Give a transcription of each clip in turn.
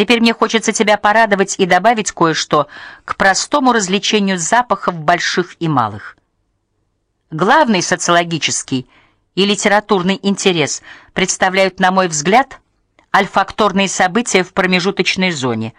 Теперь мне хочется тебя порадовать и добавить кое-что к простому развлечению запахов больших и малых. Главный социологический и литературный интерес представляют, на мой взгляд, альфакторные события в промежуточной зоне,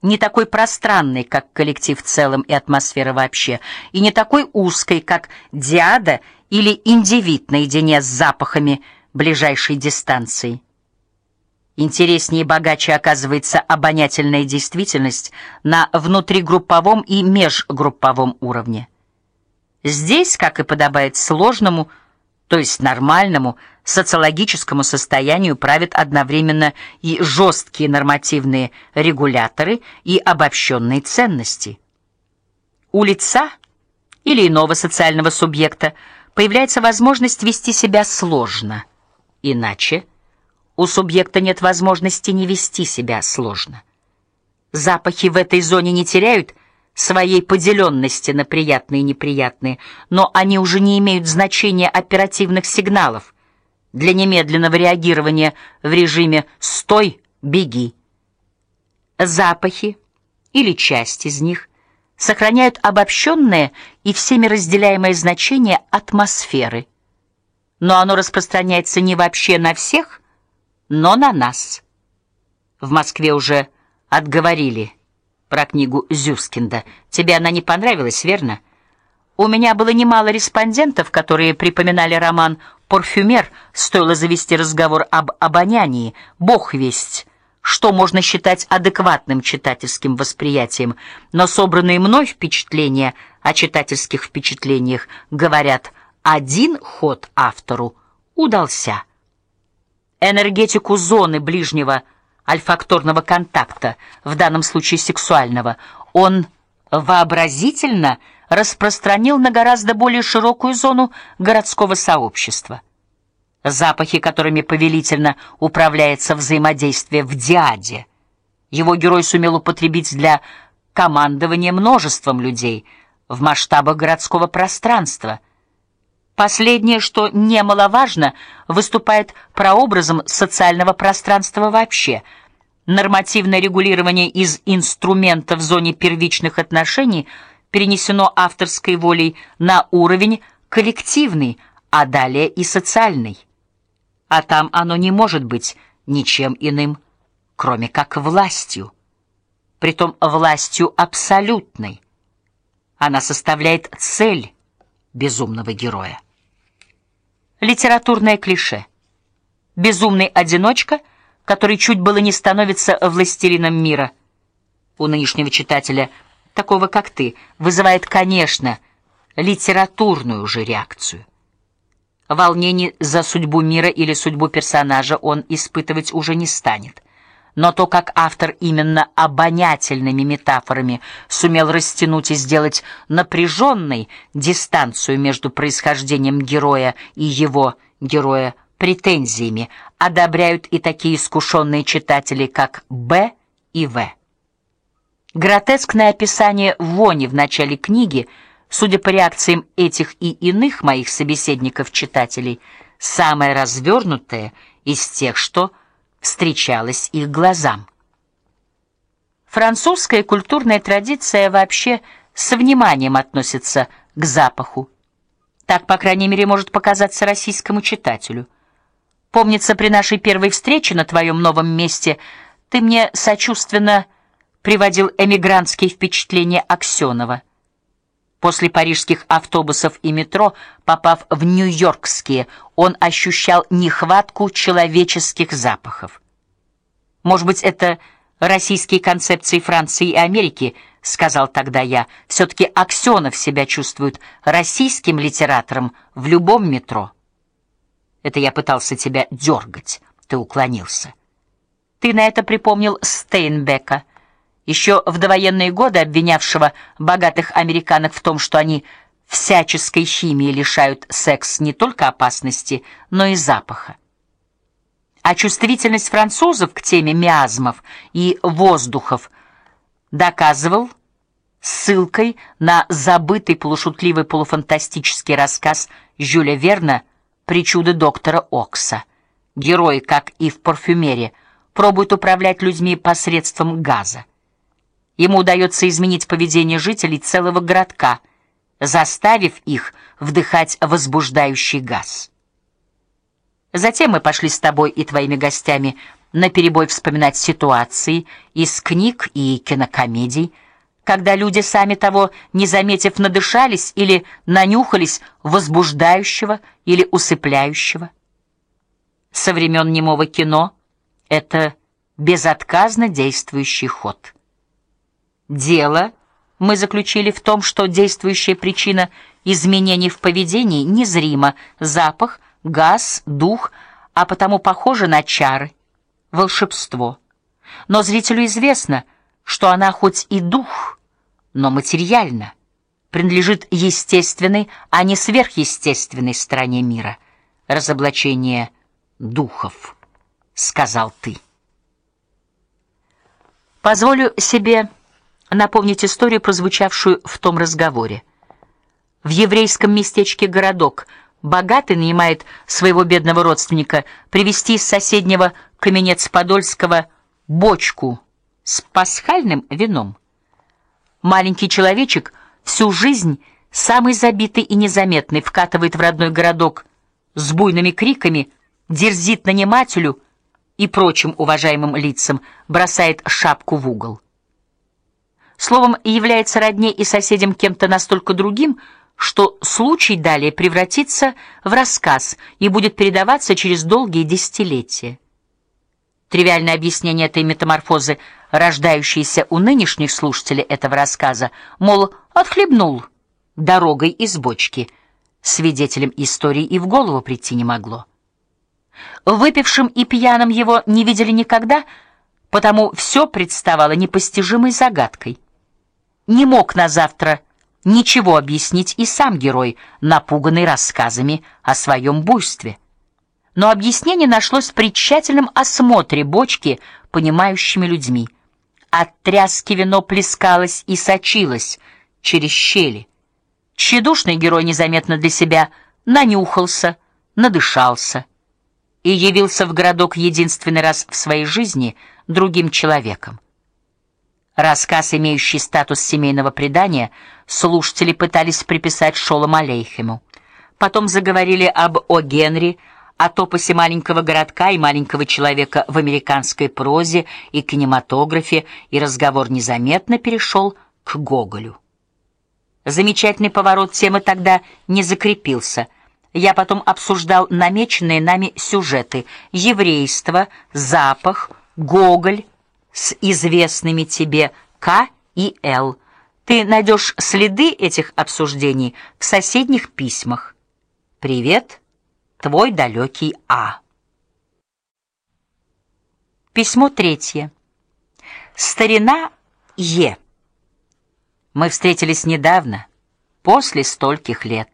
не такой пространной, как коллектив в целом и атмосфера вообще, и не такой узкой, как диада или индивид наедине с запахами ближайшей дистанции. Интереснее и богаче оказывается обонятельная действительность на внутригрупповом и межгрупповом уровне. Здесь, как и подобает сложному, то есть нормальному социологическому состоянию, правят одновременно и жесткие нормативные регуляторы и обобщенные ценности. У лица или иного социального субъекта появляется возможность вести себя сложно, иначе – у субъекта нет возможности не вести себя сложно. Запахи в этой зоне не теряют своей поделенности на приятные и неприятные, но они уже не имеют значения оперативных сигналов для немедленного реагирования в режиме «стой, беги». Запахи или часть из них сохраняют обобщенное и всеми разделяемое значение атмосферы. Но оно распространяется не вообще на всех, но на нас. В Москве уже отговорили про книгу Зюскинда. Тебе она не понравилась, верно? У меня было немало респондентов, которые припоминали роман Парфюмер, стоило завести разговор об обонянии. Бог весть, что можно считать адекватным читательским восприятием, но собранные мной впечатления о читательских впечатлениях говорят: один ход автору удался энергетику зоны ближнего альфакторного контакта, в данном случае сексуального, он вообразительно распространил на гораздо более широкую зону городского сообщества. Запахи, которыми повелительно управляется взаимодействие в диаде, его герой сумел употребить для командования множеством людей в масштабах городского пространства – Последнее, что немаловажно, выступает прообразом социального пространства вообще. Нормативное регулирование из инструмента в зоне первичных отношений перенесено авторской волей на уровень коллективный, а далее и социальный. А там оно не может быть ничем иным, кроме как властью. Притом властью абсолютной. Она составляет цель безумного героя литературное клише. Безумный одиночка, который чуть было не становится властелином мира. У нынешнего читателя, такого как ты, вызывает, конечно, литературную же реакцию. Волнений за судьбу мира или судьбу персонажа он испытывать уже не станет. Но то, как автор именно обонятельными метафорами сумел растянуть и сделать напряженной дистанцию между происхождением героя и его героя претензиями, одобряют и такие искушенные читатели, как Б и В. Гротескное описание вони в начале книги, судя по реакциям этих и иных моих собеседников-читателей, самое развернутое из тех, что встречалась их глазам. Французская культурная традиция вообще с вниманием относится к запаху. Так, по крайней мере, может показаться российскому читателю. Помнится, при нашей первой встрече на твоем новом месте ты мне сочувственно приводил эмигрантские впечатления Аксенова. После парижских автобусов и метро, попав в нью-йоркские, он ощущал нехватку человеческих запахов. Может быть, это российские концепции Франции и Америки, сказал тогда я. все таки Аксенов себя чувствует российским литератором в любом метро. Это я пытался тебя дергать, ты уклонился. Ты на это припомнил Стейнбека еще в довоенные годы обвинявшего богатых американок в том, что они всяческой химии лишают секс не только опасности, но и запаха. А чувствительность французов к теме миазмов и воздухов доказывал ссылкой на забытый полушутливый полуфантастический рассказ Жюля Верна Причуды доктора Окса. Герой, как и в парфюмерии, пробует управлять людьми посредством газа. Ему удается изменить поведение жителей целого городка, заставив их вдыхать возбуждающий газ. Затем мы пошли с тобой и твоими гостями на перебой вспоминать ситуации из книг и кинокомедий, когда люди сами того не заметив надышались или нанюхались возбуждающего или усыпляющего. Со времен немого кино это безотказно действующий ход. Дело мы заключили в том, что действующая причина изменений в поведении незрима: запах, газ, дух, а потому похожа на чары, волшебство. Но зрителю известно, что она хоть и дух, но материально принадлежит естественной, а не сверхъестественной стороне мира. Разоблачение духов, сказал ты. Позволю себе напомнить историю, прозвучавшую в том разговоре. В еврейском местечке городок богатый нанимает своего бедного родственника привезти из соседнего Каменец-Подольского бочку с пасхальным вином. Маленький человечек всю жизнь самый забитый и незаметный вкатывает в родной городок с буйными криками, дерзит нанимателю и прочим уважаемым лицам, бросает шапку в угол. Словом, является родней и соседям кем-то настолько другим, что случай далее превратится в рассказ и будет передаваться через долгие десятилетия. Тривиальное объяснение этой метаморфозы, рождающейся у нынешних слушателей этого рассказа, мол, отхлебнул дорогой из бочки, свидетелям истории и в голову прийти не могло. Выпившим и пьяным его не видели никогда, потому все представало непостижимой загадкой. Не мог на завтра ничего объяснить и сам герой, напуганный рассказами о своем буйстве но объяснение нашлось при тщательном осмотре бочки понимающими людьми. От тряски вино плескалось и сочилось через щели. Тщедушный герой незаметно для себя нанюхался, надышался и явился в городок единственный раз в своей жизни другим человеком. Рассказ, имеющий статус семейного предания, слушатели пытались приписать Шолому Алейхему. Потом заговорили об О. Генри, о топосе маленького городка и маленького человека в американской прозе и кинематографе, и разговор незаметно перешел к Гоголю. Замечательный поворот темы тогда не закрепился. Я потом обсуждал намеченные нами сюжеты: еврейство, запах, Гоголь с известными тебе К и Л. Ты найдешь следы этих обсуждений в соседних письмах. Привет. Твой далекий А. Письмо третье. Старина Е. Мы встретились недавно, после стольких лет.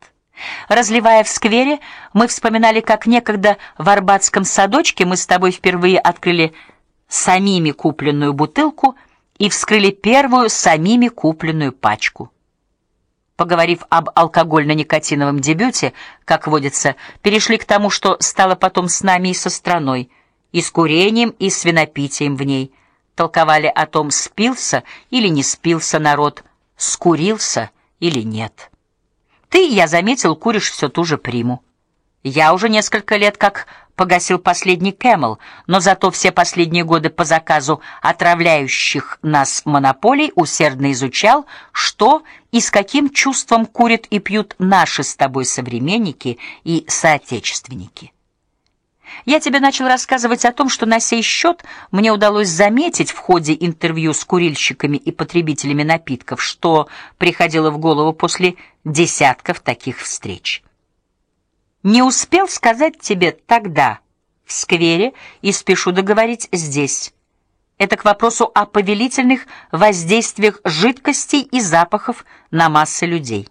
Разливая в сквере, мы вспоминали, как некогда в Арбатском садочке мы с тобой впервые открыли самими купленную бутылку и вскрыли первую самими купленную пачку. Поговорив об алкогольно-никотиновом дебюте, как водится, перешли к тому, что стало потом с нами и со страной, и с курением, и с винопитием в ней. Толковали о том, спился или не спился народ, скурился или нет. Ты, я заметил, куришь все ту же приму. Я уже несколько лет как погасил последний Camel, но зато все последние годы по заказу отравляющих нас монополий усердно изучал, что и с каким чувством курят и пьют наши с тобой современники и соотечественники. Я тебе начал рассказывать о том, что на сей счет мне удалось заметить в ходе интервью с курильщиками и потребителями напитков, что приходило в голову после десятков таких встреч. Не успел сказать тебе тогда в сквере и спешу договорить здесь. Это к вопросу о повелительных воздействиях жидкостей и запахов на массы людей.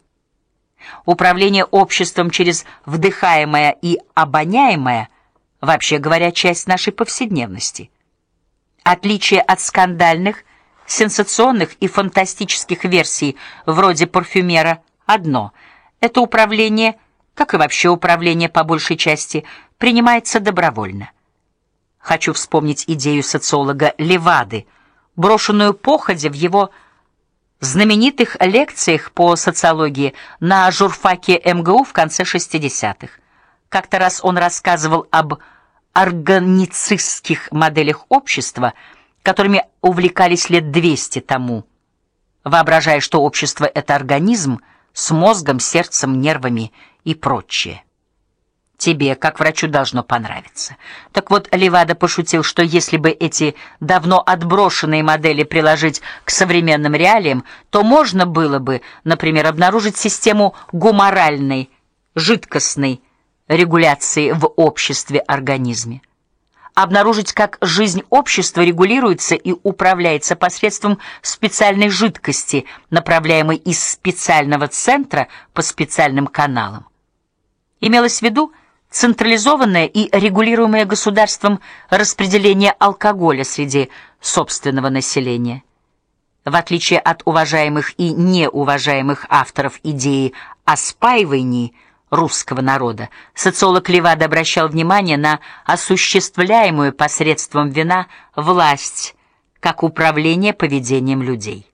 Управление обществом через вдыхаемое и обоняемое, вообще говоря, часть нашей повседневности. Отличие от скандальных, сенсационных и фантастических версий вроде парфюмера одно это управление как и вообще управление по большей части, принимается добровольно. Хочу вспомнить идею социолога Левады, брошенную походя в его знаменитых лекциях по социологии на журфаке МГУ в конце 60-х. Как-то раз он рассказывал об органицистских моделях общества, которыми увлекались лет 200 тому, воображая, что общество это организм с мозгом, сердцем, нервами и прочее. Тебе, как врачу, должно понравиться. Так вот, Левада пошутил, что если бы эти давно отброшенные модели приложить к современным реалиям, то можно было бы, например, обнаружить систему гуморальной, жидкостной регуляции в обществе организме. Обнаружить, как жизнь общества регулируется и управляется посредством специальной жидкости, направляемой из специального центра по специальным каналам. Имелось в виду централизованное и регулируемое государством распределение алкоголя среди собственного населения. В отличие от уважаемых и неуважаемых авторов идеи о спаивании русского народа, социолог Левада обращал внимание на осуществляемую посредством вина власть как управление поведением людей.